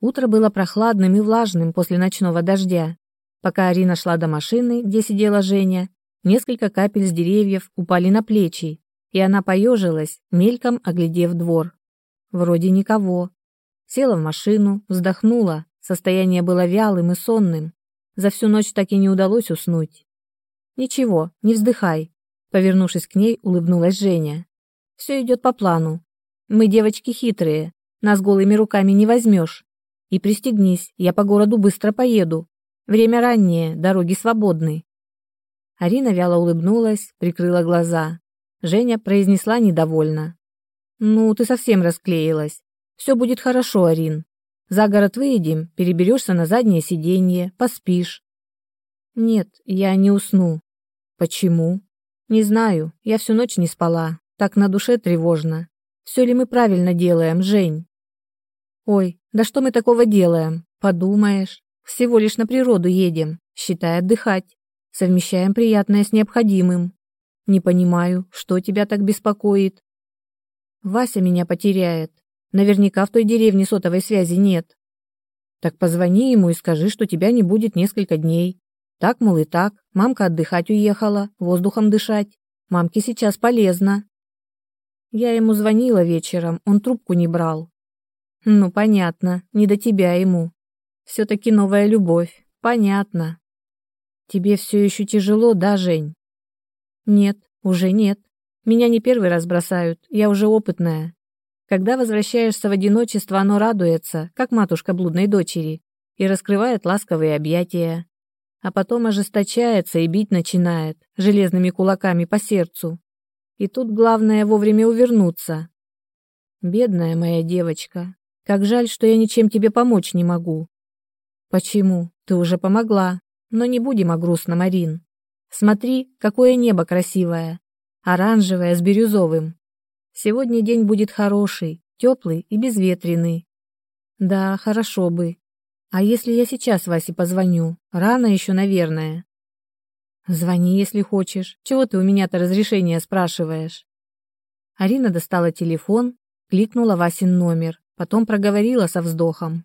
Утро было прохладным и влажным после ночного дождя. Пока Арина шла до машины, где сидела Женя, несколько капель с деревьев упали на плечи, и она поежилась, мельком оглядев двор. Вроде никого. Села в машину, вздохнула, состояние было вялым и сонным. За всю ночь так и не удалось уснуть. «Ничего, не вздыхай», — повернувшись к ней, улыбнулась Женя. «Все идет по плану. Мы девочки хитрые, нас голыми руками не возьмешь. И пристегнись, я по городу быстро поеду. Время раннее, дороги свободны». Арина вяло улыбнулась, прикрыла глаза. Женя произнесла недовольно. «Ну, ты совсем расклеилась. Все будет хорошо, Арин. За город выедем, переберешься на заднее сиденье, поспишь». «Нет, я не усну». «Почему?» «Не знаю, я всю ночь не спала. Так на душе тревожно. Все ли мы правильно делаем, Жень?» «Ой, да что мы такого делаем? Подумаешь. Всего лишь на природу едем, считай отдыхать. Совмещаем приятное с необходимым. Не понимаю, что тебя так беспокоит. Вася меня потеряет. Наверняка в той деревне сотовой связи нет. Так позвони ему и скажи, что тебя не будет несколько дней. Так, мол, и так. Мамка отдыхать уехала, воздухом дышать. Мамке сейчас полезно. Я ему звонила вечером, он трубку не брал. Ну, понятно, не до тебя ему. Все-таки новая любовь. Понятно. Тебе все еще тяжело, да, Жень? Нет, уже нет. Меня не первый раз бросают, я уже опытная. Когда возвращаешься в одиночество, оно радуется, как матушка блудной дочери, и раскрывает ласковые объятия. А потом ожесточается и бить начинает, железными кулаками по сердцу. И тут главное вовремя увернуться. Бедная моя девочка, как жаль, что я ничем тебе помочь не могу. Почему? Ты уже помогла. Но не будем о грустном, Арин. Смотри, какое небо красивое. Оранжевое с бирюзовым. Сегодня день будет хороший, теплый и безветренный. Да, хорошо бы. А если я сейчас Васе позвоню? Рано еще, наверное. Звони, если хочешь. Чего ты у меня-то разрешение спрашиваешь? Арина достала телефон, кликнула Васин номер, потом проговорила со вздохом.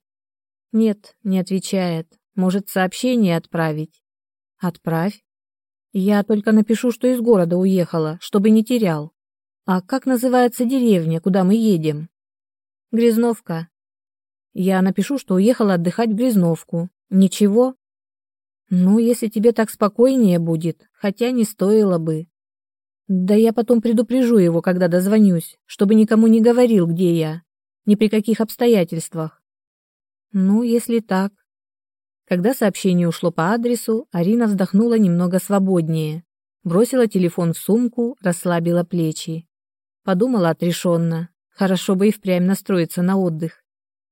Нет, не отвечает. Может, сообщение отправить? Отправь. Я только напишу, что из города уехала, чтобы не терял. А как называется деревня, куда мы едем? Грязновка. Я напишу, что уехала отдыхать в Грязновку. Ничего? Ну, если тебе так спокойнее будет, хотя не стоило бы. Да я потом предупрежу его, когда дозвонюсь, чтобы никому не говорил, где я, ни при каких обстоятельствах. Ну, если так. Когда сообщение ушло по адресу, Арина вздохнула немного свободнее, бросила телефон в сумку, расслабила плечи. Подумала отрешенно, хорошо бы и впрямь настроиться на отдых.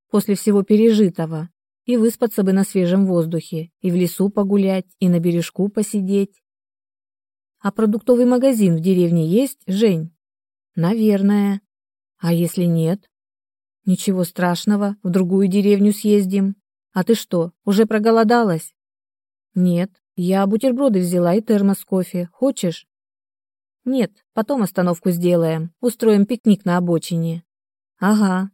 После всего пережитого. И выспаться бы на свежем воздухе, и в лесу погулять, и на бережку посидеть. А продуктовый магазин в деревне есть, Жень? Наверное. А если нет? Ничего страшного, в другую деревню съездим. А ты что, уже проголодалась? Нет, я бутерброды взяла и термос кофе. Хочешь? Нет, потом остановку сделаем. Устроим пикник на обочине. Ага.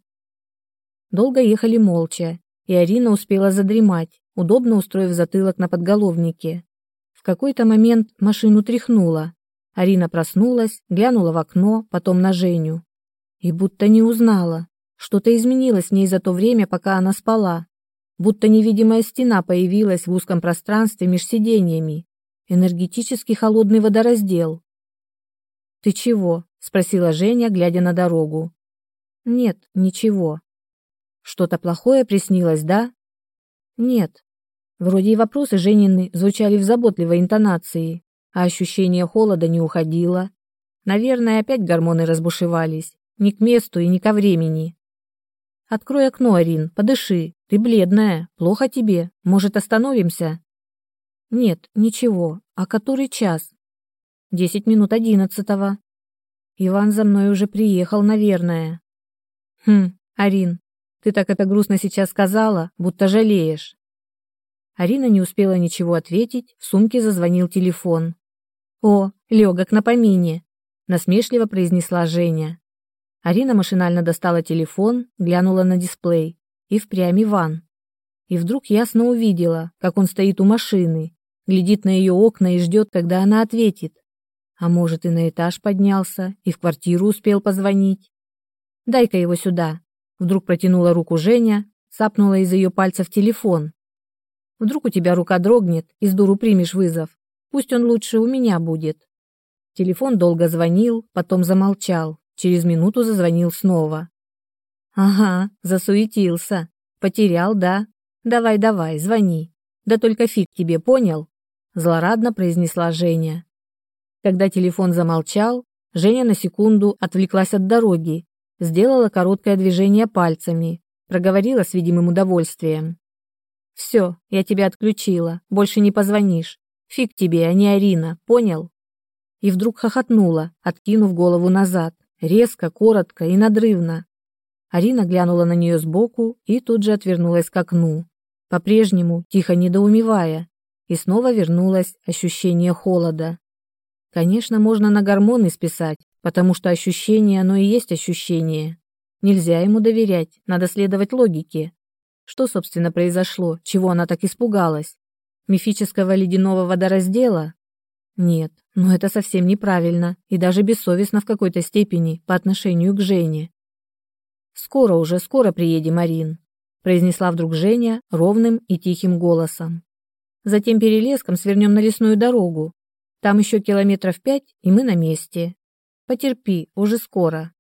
Долго ехали молча, и Арина успела задремать, удобно устроив затылок на подголовнике. В какой-то момент машину тряхнуло. Арина проснулась, глянула в окно, потом на Женю. И будто не узнала. Что-то изменилось в ней за то время, пока она спала будто невидимая стена появилась в узком пространстве меж сиденьями. Энергетически холодный водораздел. «Ты чего?» — спросила Женя, глядя на дорогу. «Нет, ничего». «Что-то плохое приснилось, да?» «Нет». Вроде и вопросы Женины звучали в заботливой интонации, а ощущение холода не уходило. Наверное, опять гормоны разбушевались. Ни к месту и ни ко времени. Открой окно, Арин, подыши. Ты бледная. Плохо тебе. Может, остановимся? Нет, ничего. А который час? Десять минут одиннадцатого. Иван за мной уже приехал, наверное. Хм, Арин, ты так это грустно сейчас сказала, будто жалеешь. Арина не успела ничего ответить, в сумке зазвонил телефон. «О, легок на помине», — насмешливо произнесла Женя. Арина машинально достала телефон, глянула на дисплей. и впрямь Иван. И вдруг ясно увидела, как он стоит у машины, глядит на ее окна и ждет, когда она ответит. А может, и на этаж поднялся, и в квартиру успел позвонить. «Дай-ка его сюда», — вдруг протянула руку Женя, сапнула из ее пальцев телефон. «Вдруг у тебя рука дрогнет, и с дуру примешь вызов. Пусть он лучше у меня будет». Телефон долго звонил, потом замолчал, через минуту зазвонил снова. «Ага, засуетился. Потерял, да? Давай-давай, звони. Да только фиг тебе, понял?» Злорадно произнесла Женя. Когда телефон замолчал, Женя на секунду отвлеклась от дороги, сделала короткое движение пальцами, проговорила с видимым удовольствием. «Все, я тебя отключила, больше не позвонишь. Фиг тебе, а не Арина, понял?» И вдруг хохотнула, откинув голову назад, резко, коротко и надрывно. Арина глянула на нее сбоку и тут же отвернулась к окну, по-прежнему тихо недоумевая, и снова вернулось ощущение холода. Конечно, можно на гормоны списать, потому что ощущение оно и есть ощущение. Нельзя ему доверять, надо следовать логике. Что, собственно, произошло, чего она так испугалась? Мифического ледяного водораздела? Нет, но это совсем неправильно и даже бессовестно в какой-то степени по отношению к Жене. «Скоро уже, скоро приедем, Марин», – произнесла вдруг Женя ровным и тихим голосом. «Затем перелеском свернем на лесную дорогу. Там еще километров пять, и мы на месте. Потерпи, уже скоро».